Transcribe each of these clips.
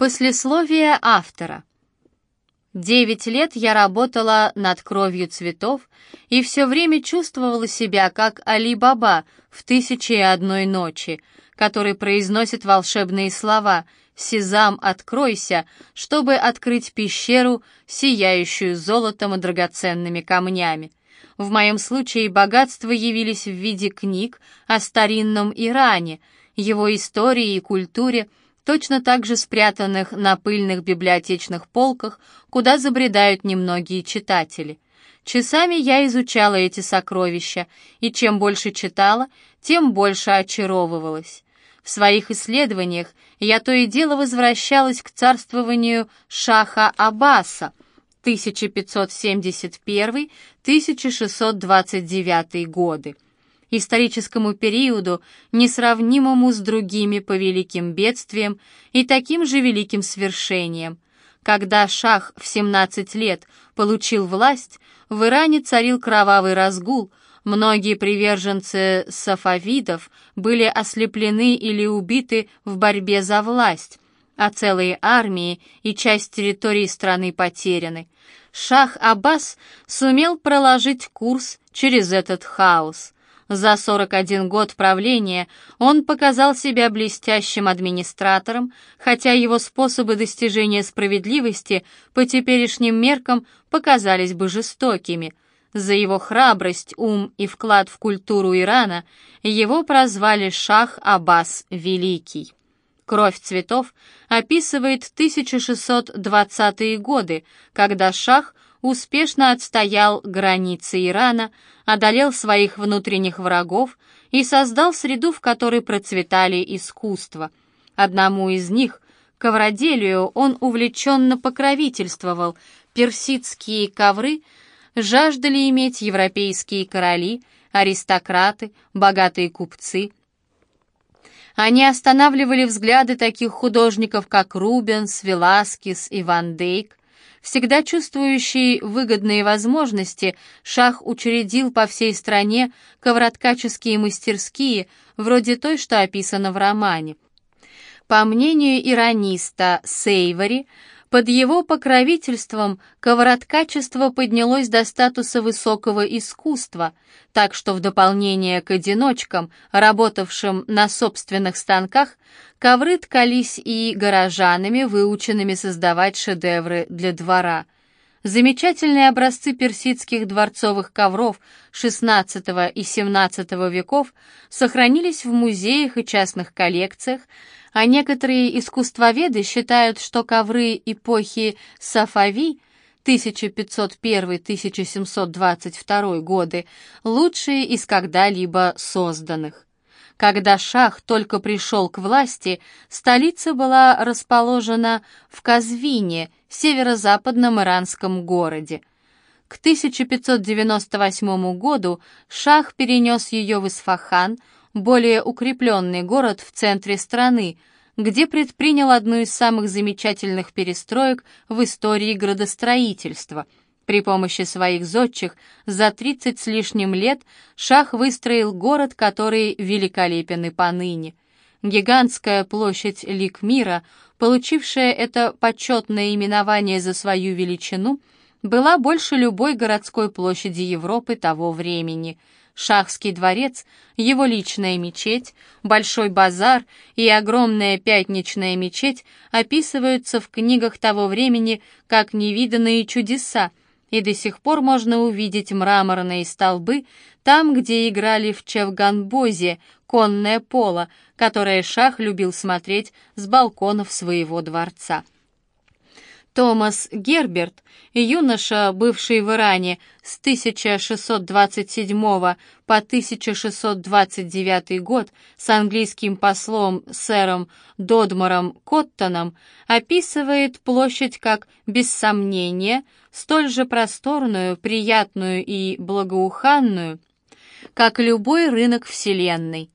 Послесловие автора. Девять лет я работала над кровью цветов и все время чувствовала себя как Али-Баба в «Тысяче и одной ночи», который произносит волшебные слова «Сезам, откройся», чтобы открыть пещеру, сияющую золотом и драгоценными камнями. В моем случае богатства явились в виде книг о старинном Иране, его истории и культуре, точно так же спрятанных на пыльных библиотечных полках, куда забредают немногие читатели. Часами я изучала эти сокровища, и чем больше читала, тем больше очаровывалась. В своих исследованиях я то и дело возвращалась к царствованию Шаха Аббаса 1571-1629 годы историческому периоду, несравнимому с другими по великим бедствиям и таким же великим свершениям. Когда шах в 17 лет получил власть, в Иране царил кровавый разгул, многие приверженцы сафавидов были ослеплены или убиты в борьбе за власть, а целые армии и часть территории страны потеряны. Шах Аббас сумел проложить курс через этот хаос – за 41 год правления он показал себя блестящим администратором, хотя его способы достижения справедливости по теперешним меркам показались бы жестокими. За его храбрость, ум и вклад в культуру Ирана его прозвали Шах Аббас Великий. «Кровь цветов» описывает 1620-е годы, когда Шах успешно отстоял границы Ирана, одолел своих внутренних врагов и создал среду, в которой процветали искусства. Одному из них, ковроделию, он увлеченно покровительствовал. Персидские ковры жаждали иметь европейские короли, аристократы, богатые купцы. Они останавливали взгляды таких художников, как Рубенс, Веласкес и Ван Дейк, Всегда чувствующий выгодные возможности, Шах учредил по всей стране ковроткаческие мастерские, вроде той, что описано в романе. По мнению ирониста Сейвори, под его покровительством ковороткачество поднялось до статуса высокого искусства, так что в дополнение к одиночкам, работавшим на собственных станках, ковры ткались и горожанами, выученными создавать шедевры для двора. Замечательные образцы персидских дворцовых ковров XVI и XVII веков сохранились в музеях и частных коллекциях, а некоторые искусствоведы считают, что ковры эпохи Сафави 1501-1722 годы лучшие из когда-либо созданных. Когда шах только пришел к власти, столица была расположена в Казвине, северо-западном иранском городе. К 1598 году шах перенес ее в Исфахан, более укрепленный город в центре страны, где предпринял одну из самых замечательных перестроек в истории градостроительства. При помощи своих зодчих за 30 с лишним лет Шах выстроил город, который великолепен и поныне. Гигантская площадь Лик мира, получившая это почетное именование за свою величину, была больше любой городской площади Европы того времени – Шахский дворец, его личная мечеть, большой базар и огромная пятничная мечеть описываются в книгах того времени как невиданные чудеса, и до сих пор можно увидеть мраморные столбы там, где играли в Чевганбозе конное поло, которое Шах любил смотреть с балконов своего дворца. Томас Герберт, юноша, бывший в Иране с 1627 по 1629 год с английским послом сэром Додмором Коттоном, описывает площадь как, без сомнения, столь же просторную, приятную и благоуханную, как любой рынок Вселенной.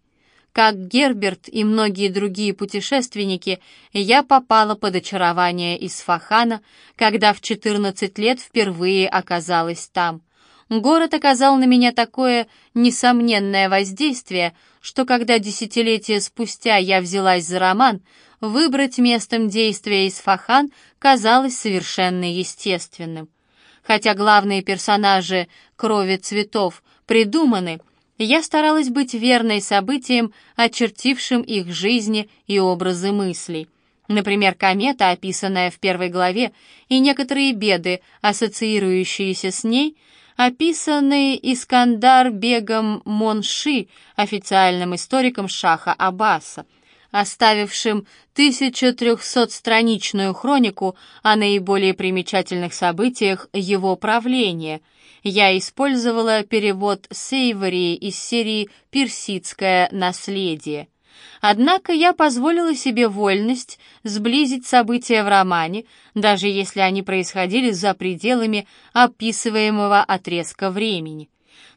Как Герберт и многие другие путешественники, я попала под очарование Исфахана, когда в 14 лет впервые оказалась там. Город оказал на меня такое несомненное воздействие, что когда десятилетия спустя я взялась за роман, выбрать местом действия Исфахан казалось совершенно естественным. Хотя главные персонажи «Крови цветов» придуманы, я старалась быть верной событиям, очертившим их жизни и образы мыслей. Например, комета, описанная в первой главе, и некоторые беды, ассоциирующиеся с ней, описанные Искандар Бегом Монши, официальным историком Шаха Аббаса, оставившим 1300-страничную хронику о наиболее примечательных событиях его правления. Я использовала перевод Сейвори из серии «Персидское наследие». Однако я позволила себе вольность сблизить события в романе, даже если они происходили за пределами описываемого отрезка времени.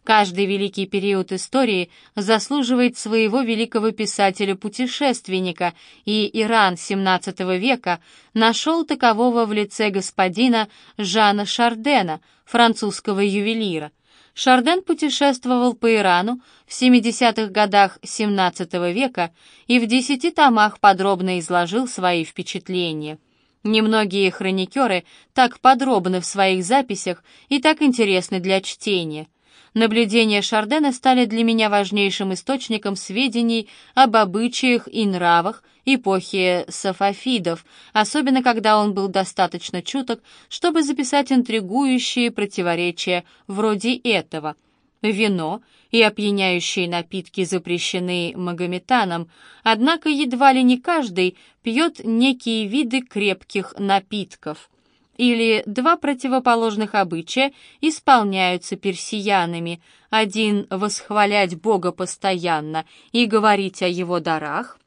Каждый великий период истории заслуживает своего великого писателя-путешественника, и Иран XVII века нашел такового в лице господина Жана Шардена, французского ювелира. Шарден путешествовал по Ирану в 70-х годах XVII века и в десяти томах подробно изложил свои впечатления. Немногие хроникеры так подробны в своих записях и так интересны для чтения – Наблюдения Шардена стали для меня важнейшим источником сведений об обычаях и нравах эпохи сафафидов, особенно когда он был достаточно чуток, чтобы записать интригующие противоречия вроде этого. Вино и опьяняющие напитки запрещены магометанам, однако едва ли не каждый пьет некие виды крепких напитков или два противоположных обычая исполняются персиянами. Один — восхвалять Бога постоянно и говорить о его дарах,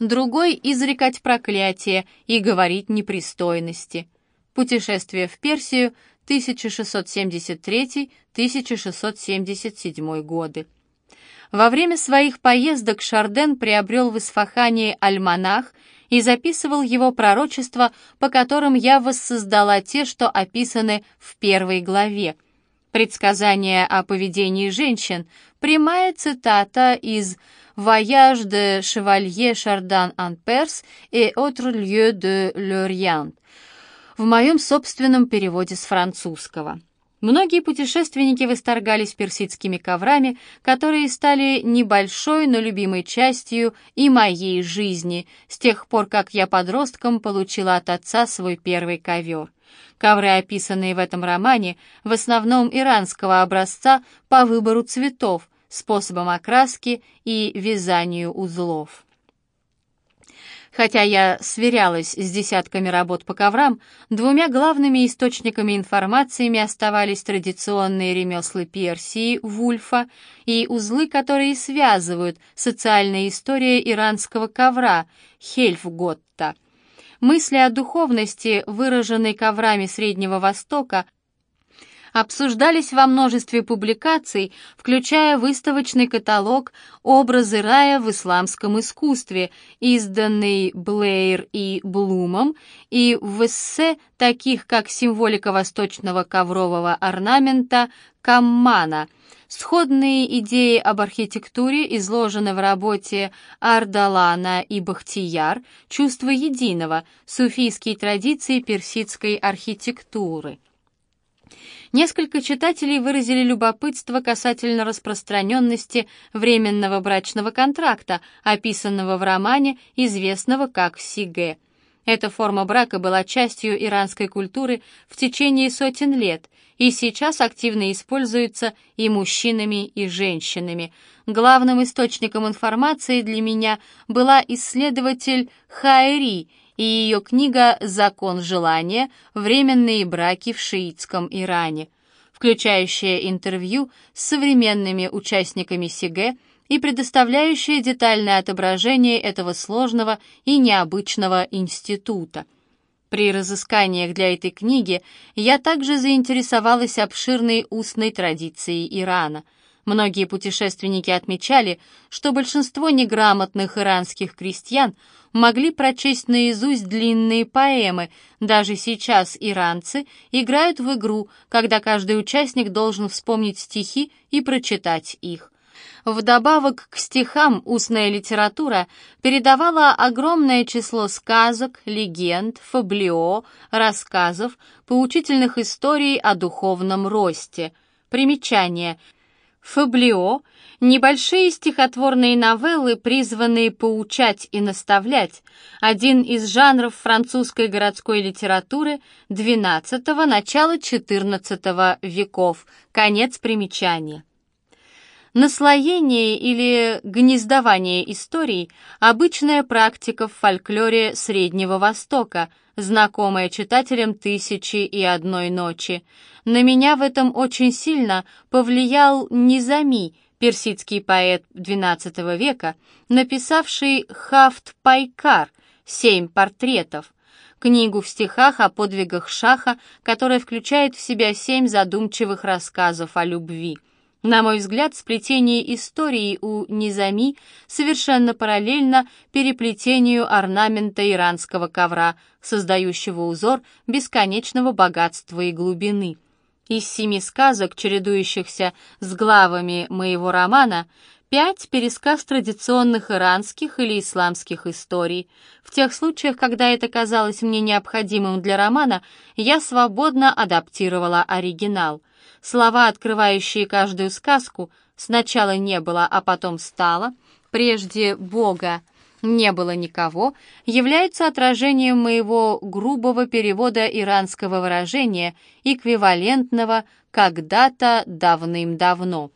другой — изрекать проклятие и говорить непристойности. Путешествие в Персию 1673-1677 годы. Во время своих поездок Шарден приобрел в Исфахане альманах и записывал его пророчества, по которым я воссоздала те, что описаны в первой главе. Предсказания о поведении женщин, прямая цитата из «Voyage de Chevalier Chardin en Perse et autres lieux de l'Orient» в моем собственном переводе с французского. Многие путешественники восторгались персидскими коврами, которые стали небольшой, но любимой частью и моей жизни, с тех пор, как я подростком получила от отца свой первый ковер. Ковры, описанные в этом романе, в основном иранского образца по выбору цветов, способам окраски и вязанию узлов. Хотя я сверялась с десятками работ по коврам, двумя главными источниками информациями оставались традиционные ремесла Персии, Вульфа и узлы, которые связывают социальная история иранского ковра, Хельфготта. Мысли о духовности, выраженной коврами Среднего Востока, обсуждались во множестве публикаций, включая выставочный каталог «Образы рая в исламском искусстве», изданный Блэйр и Блумом, и в эссе таких как «Символика восточного коврового орнамента» Каммана. Сходные идеи об архитектуре изложены в работе Ардалана и Бахтияр «Чувство единого. Суфийские традиции персидской архитектуры». Несколько читателей выразили любопытство касательно распространенности временного брачного контракта, описанного в романе, известного как «Сиге». Эта форма брака была частью иранской культуры в течение сотен лет и сейчас активно используется и мужчинами, и женщинами. Главным источником информации для меня была исследователь Хайри – и ее книга «Закон желания. Временные браки в шиитском Иране», включающая интервью с современными участниками СИГЭ и предоставляющая детальное отображение этого сложного и необычного института. При разысканиях для этой книги я также заинтересовалась обширной устной традицией Ирана – Многие путешественники отмечали, что большинство неграмотных иранских крестьян могли прочесть наизусть длинные поэмы. Даже сейчас иранцы играют в игру, когда каждый участник должен вспомнить стихи и прочитать их. Вдобавок к стихам устная литература передавала огромное число сказок, легенд, фаблио, рассказов, поучительных историй о духовном росте. Примечание. Фаблио — небольшие стихотворные новеллы, призванные поучать и наставлять, один из жанров французской городской литературы XII – начала XIV веков. Конец примечания. Наслоение или гнездование историй – обычная практика в фольклоре Среднего Востока, знакомая читателям «Тысячи и одной ночи». На меня в этом очень сильно повлиял Низами, персидский поэт XII века, написавший «Хафт Пайкар» — «Семь портретов», книгу в стихах о подвигах Шаха, которая включает в себя семь задумчивых рассказов о любви — на мой взгляд, сплетение истории у Низами совершенно параллельно переплетению орнамента иранского ковра, создающего узор бесконечного богатства и глубины. Из семи сказок, чередующихся с главами моего романа, пять — пересказ традиционных иранских или исламских историй. В тех случаях, когда это казалось мне необходимым для романа, я свободно адаптировала оригинал — Слова, открывающие каждую сказку, сначала не было, а потом стало, прежде Бога не было никого, являются отражением моего грубого перевода иранского выражения, эквивалентного «когда-то давным-давно».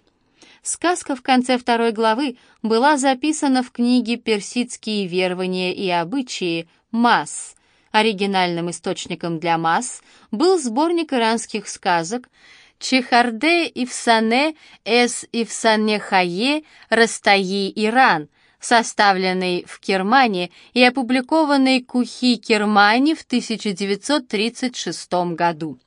Сказка в конце второй главы была записана в книге «Персидские верования и обычаи» Масс. Оригинальным источником для Масс был сборник иранских сказок, Чехарде Ивсане эс Ивсанехае Растаи Иран, составленный в Кермане и опубликованный Кухи Кермани в 1936 году.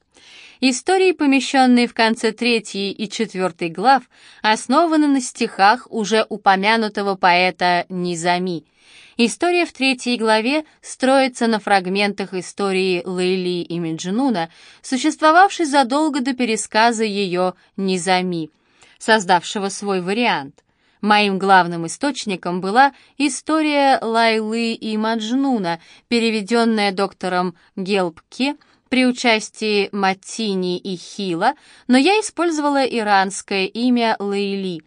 Истории, помещенные в конце третьей и четвертой глав, основаны на стихах уже упомянутого поэта Низами – История в третьей главе строится на фрагментах истории Лейли и Меджнуна, существовавшей задолго до пересказа ее Низами, создавшего свой вариант. Моим главным источником была история Лайлы и Маджнуна, переведенная доктором Гелбке при участии Матини и Хила, но я использовала иранское имя Лейли.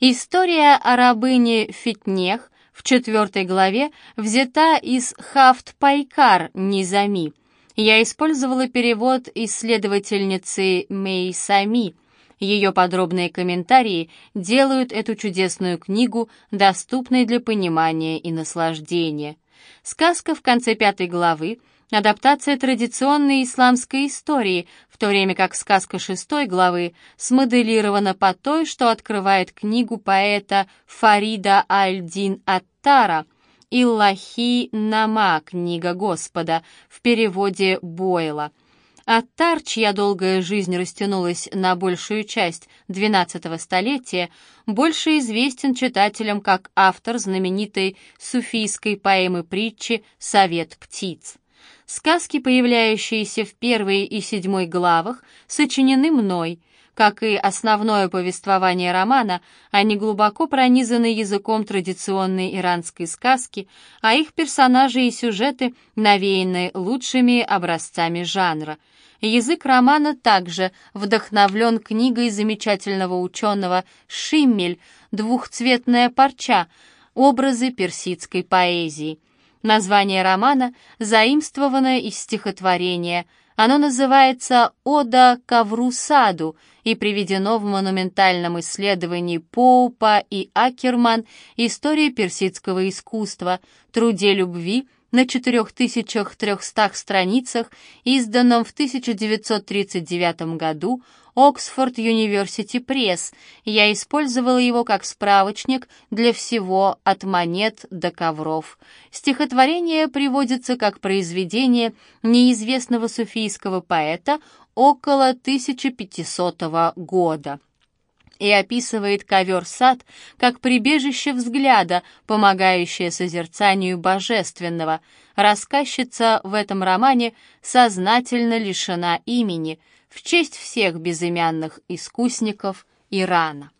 История о рабыне Фитнех, в четвертой главе взята из Хафт Пайкар Низами. Я использовала перевод исследовательницы Мей Сами. Ее подробные комментарии делают эту чудесную книгу доступной для понимания и наслаждения. Сказка в конце пятой главы — адаптация традиционной исламской истории, в то время как сказка шестой главы смоделирована по той, что открывает книгу поэта Фарида Аль-Дин Аттара «Иллахи Нама. Книга Господа» в переводе Бойла. Аттар, чья долгая жизнь растянулась на большую часть XII столетия, больше известен читателям как автор знаменитой суфийской поэмы-притчи «Совет птиц». Сказки, появляющиеся в первой и седьмой главах, сочинены мной. Как и основное повествование романа, они глубоко пронизаны языком традиционной иранской сказки, а их персонажи и сюжеты навеяны лучшими образцами жанра. Язык романа также вдохновлен книгой замечательного ученого Шиммель «Двухцветная парча. Образы персидской поэзии». Название романа заимствовано из стихотворения. Оно называется «Ода ковру саду» и приведено в монументальном исследовании Поупа и Акерман «История персидского искусства», труде любви на 4300 страницах, изданном в 1939 году Оксфорд Юниверсити Пресс. Я использовала его как справочник для всего от монет до ковров. Стихотворение приводится как произведение неизвестного суфийского поэта около 1500 года и описывает ковер-сад как прибежище взгляда, помогающее созерцанию божественного. Рассказчица в этом романе сознательно лишена имени – в честь всех безымянных искусников Ирана.